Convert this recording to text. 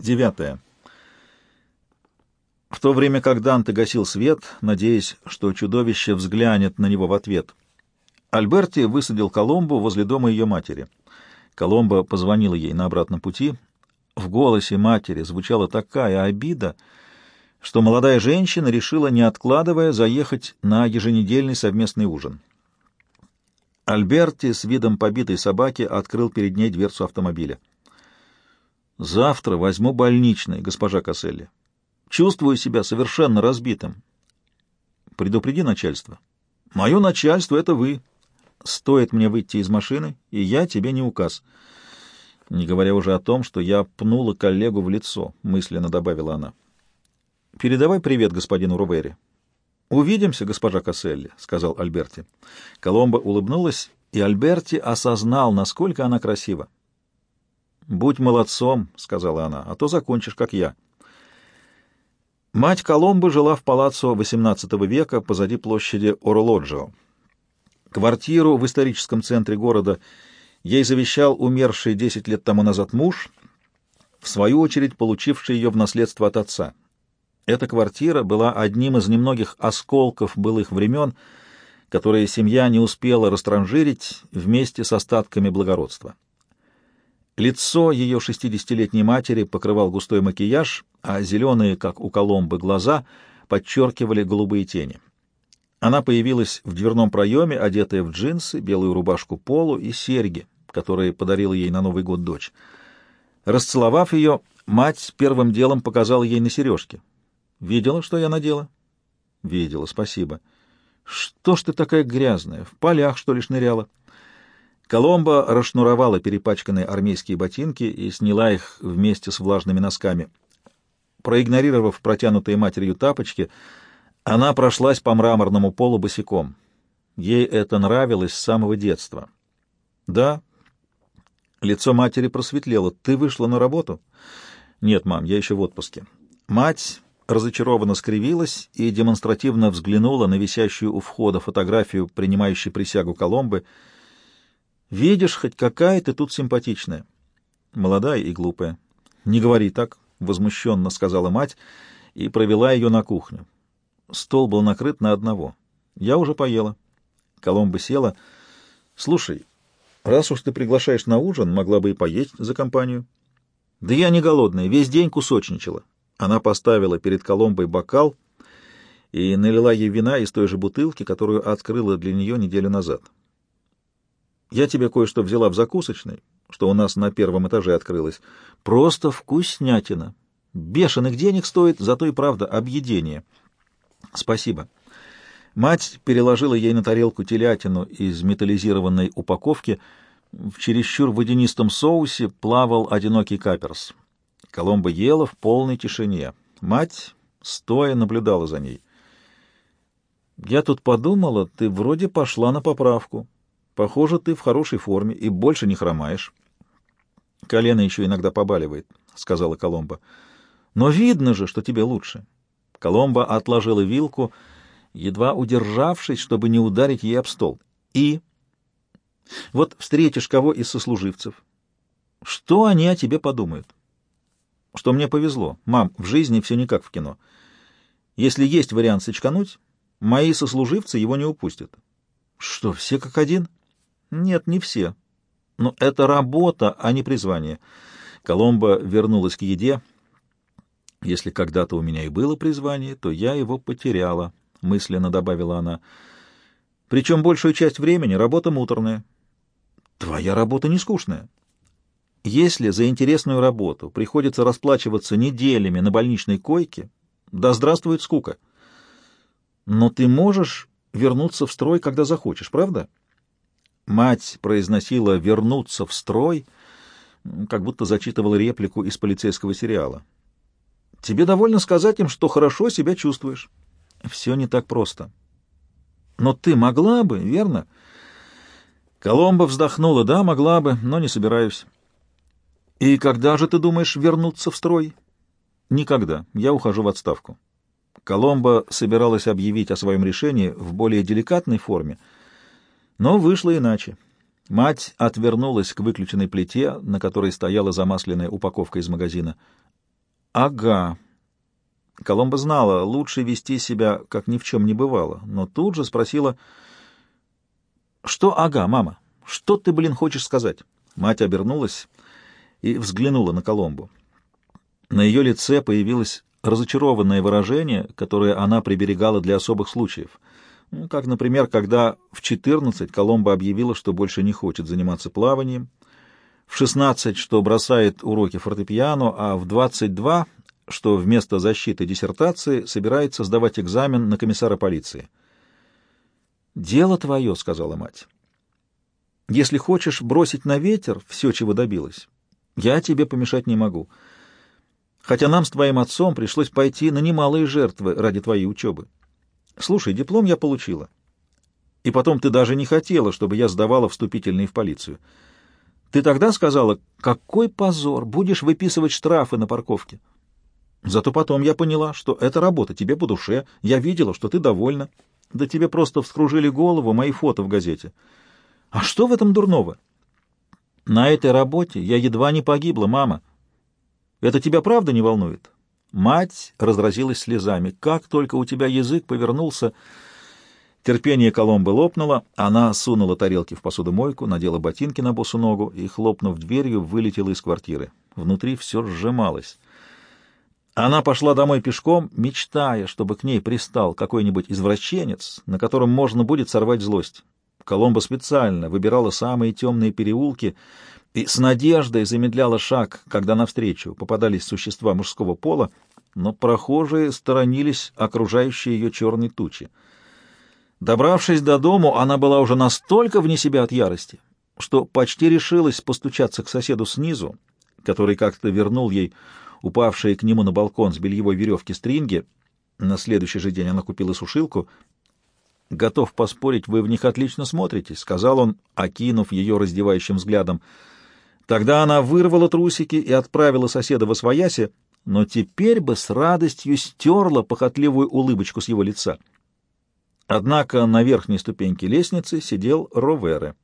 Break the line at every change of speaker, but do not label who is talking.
Девятое. В то время как Данте гасил свет, надеясь, что чудовище взглянет на него в ответ, Альберти высадил Коломбу возле дома ее матери. Коломба позвонила ей на обратном пути. В голосе матери звучала такая обида, что молодая женщина решила, не откладывая, заехать на еженедельный совместный ужин. Альберти с видом побитой собаки открыл перед ней дверцу автомобиля. Завтра возьму больничный, госпожа Касселли. Чувствую себя совершенно разбитым. Предупреди начальство. Мое начальство — это вы. Стоит мне выйти из машины, и я тебе не указ. Не говоря уже о том, что я пнула коллегу в лицо, — мысленно добавила она. Передавай привет господину Рувери. Увидимся, госпожа Касселли, — сказал Альберти. Коломба улыбнулась, и Альберти осознал, насколько она красива. «Будь молодцом», — сказала она, — «а то закончишь, как я». Мать Коломбы жила в палаццо XVIII века позади площади Орлоджио. Квартиру в историческом центре города ей завещал умерший 10 лет тому назад муж, в свою очередь получивший ее в наследство от отца. Эта квартира была одним из немногих осколков былых времен, которые семья не успела растранжирить вместе с остатками благородства. Лицо ее шестидесятилетней матери покрывал густой макияж, а зеленые, как у Коломбы, глаза подчеркивали голубые тени. Она появилась в дверном проеме, одетая в джинсы, белую рубашку полу и серьги, которые подарила ей на Новый год дочь. Расцеловав ее, мать первым делом показала ей на сережки. «Видела, что я надела?» «Видела, спасибо». «Что ж ты такая грязная? В полях, что ли, шныряла?» Коломба расшнуровала перепачканные армейские ботинки и сняла их вместе с влажными носками. Проигнорировав протянутые матерью тапочки, она прошлась по мраморному полу босиком. Ей это нравилось с самого детства. «Да». Лицо матери просветлело. «Ты вышла на работу?» «Нет, мам, я еще в отпуске». Мать разочарованно скривилась и демонстративно взглянула на висящую у входа фотографию, принимающей присягу Коломбы — Видишь, хоть какая ты тут симпатичная. Молодая и глупая. Не говори так, — возмущенно сказала мать и провела ее на кухню. Стол был накрыт на одного. Я уже поела. Коломба села. Слушай, раз уж ты приглашаешь на ужин, могла бы и поесть за компанию. Да я не голодная, весь день кусочничала. Она поставила перед Коломбой бокал и налила ей вина из той же бутылки, которую открыла для нее неделю назад. Я тебе кое-что взяла в закусочной, что у нас на первом этаже открылось. Просто вкуснятина. Бешеных денег стоит, зато и правда объедение. Спасибо. Мать переложила ей на тарелку телятину из металлизированной упаковки. В чересчур водянистом соусе плавал одинокий каперс. Коломба ела в полной тишине. Мать стоя наблюдала за ней. «Я тут подумала, ты вроде пошла на поправку», Похоже, ты в хорошей форме и больше не хромаешь. Колено еще иногда побаливает, — сказала Коломба. Но видно же, что тебе лучше. Коломба отложила вилку, едва удержавшись, чтобы не ударить ей об стол. И... Вот встретишь кого из сослуживцев. Что они о тебе подумают? Что мне повезло. Мам, в жизни все не как в кино. Если есть вариант сочкануть, мои сослуживцы его не упустят. Что, все как один? — нет, не все. Но это работа, а не призвание. Коломба вернулась к еде. Если когда-то у меня и было призвание, то я его потеряла, мысленно добавила она. Причем большую часть времени работа муторная. Твоя работа не скучная. Если за интересную работу приходится расплачиваться неделями на больничной койке, да здравствует скука. Но ты можешь вернуться в строй, когда захочешь, правда? — Мать произносила «вернуться в строй», как будто зачитывала реплику из полицейского сериала. «Тебе довольно сказать им, что хорошо себя чувствуешь». «Все не так просто». «Но ты могла бы, верно?» Коломба вздохнула. «Да, могла бы, но не собираюсь». «И когда же ты думаешь вернуться в строй?» «Никогда. Я ухожу в отставку». Коломба собиралась объявить о своем решении в более деликатной форме — но вышло иначе. Мать отвернулась к выключенной плите, на которой стояла замасленная упаковка из магазина. «Ага». Коломба знала, лучше вести себя, как ни в чем не бывало, но тут же спросила, «Что ага, мама? Что ты, блин, хочешь сказать?» Мать обернулась и взглянула на Коломбу. На ее лице появилось разочарованное выражение, которое она приберегала для особых случаев. Ну, как, например, когда в 14 Коломба объявила, что больше не хочет заниматься плаванием, в 16, что бросает уроки фортепиано, а в 22, что вместо защиты диссертации собирается сдавать экзамен на комиссара полиции. «Дело твое», — сказала мать. «Если хочешь бросить на ветер все, чего добилась, я тебе помешать не могу. Хотя нам с твоим отцом пришлось пойти на немалые жертвы ради твоей учебы. Слушай, диплом я получила. И потом ты даже не хотела, чтобы я сдавала вступительные в полицию». Ты тогда сказала, какой позор, будешь выписывать штрафы на парковке. Зато потом я поняла, что эта работа тебе по душе, я видела, что ты довольна. Да тебе просто вскружили голову мои фото в газете. А что в этом дурного? На этой работе я едва не погибла, мама. Это тебя правда не волнует? Мать разразилась слезами. Как только у тебя язык повернулся... Терпение Коломбы лопнуло, она сунула тарелки в посудомойку, надела ботинки на босу ногу и, хлопнув дверью, вылетела из квартиры. Внутри все сжималось. Она пошла домой пешком, мечтая, чтобы к ней пристал какой-нибудь извращенец, на котором можно будет сорвать злость. Коломба специально выбирала самые темные переулки и с надеждой замедляла шаг, когда навстречу попадались существа мужского пола, но прохожие сторонились окружающие ее черной тучи. Добравшись до дому, она была уже настолько вне себя от ярости, что почти решилась постучаться к соседу снизу, который как-то вернул ей упавшие к нему на балкон с бельевой веревки стринги. На следующий же день она купила сушилку. «Готов поспорить, вы в них отлично смотритесь», — сказал он, окинув ее раздевающим взглядом. Тогда она вырвала трусики и отправила соседа во свояси, но теперь бы с радостью стерла похотливую улыбочку с его лица. Однако на верхней ступеньке лестницы сидел Ровере.